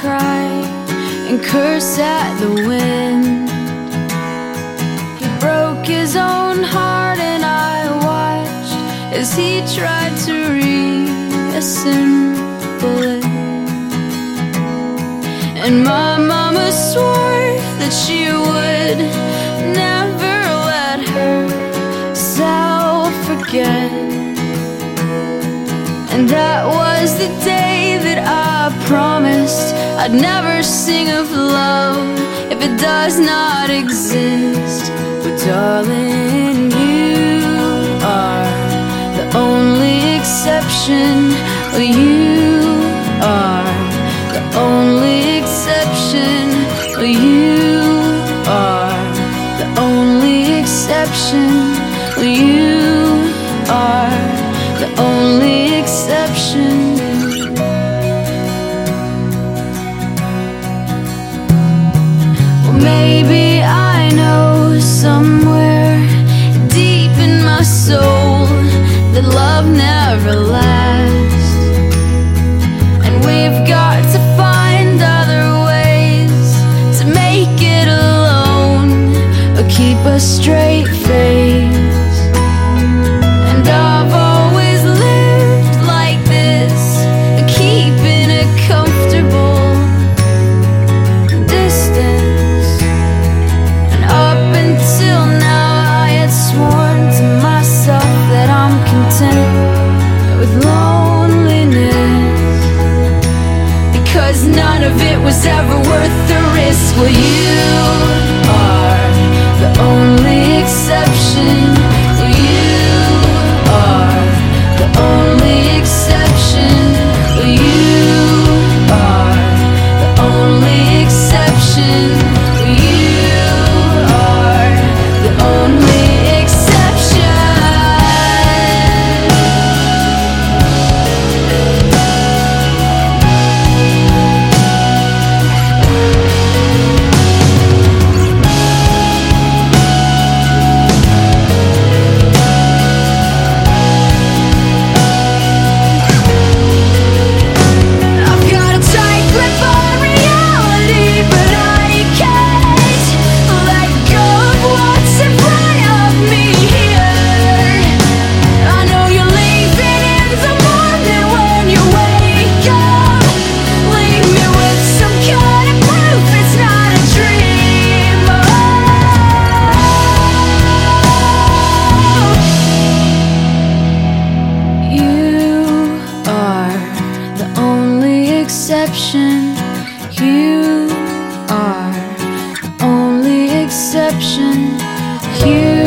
cry and curse at the wind. He broke his own heart, and I watched as he tried to reassemble it. And my mama swore that she would And that was the day that I promised I'd never sing of love if it does not exist. But darling, you are the only exception. Oh, you are the only exception. You are the only exception. You with loneliness. Because none of it was ever worth the risk. Well, you exception. You are only exception. You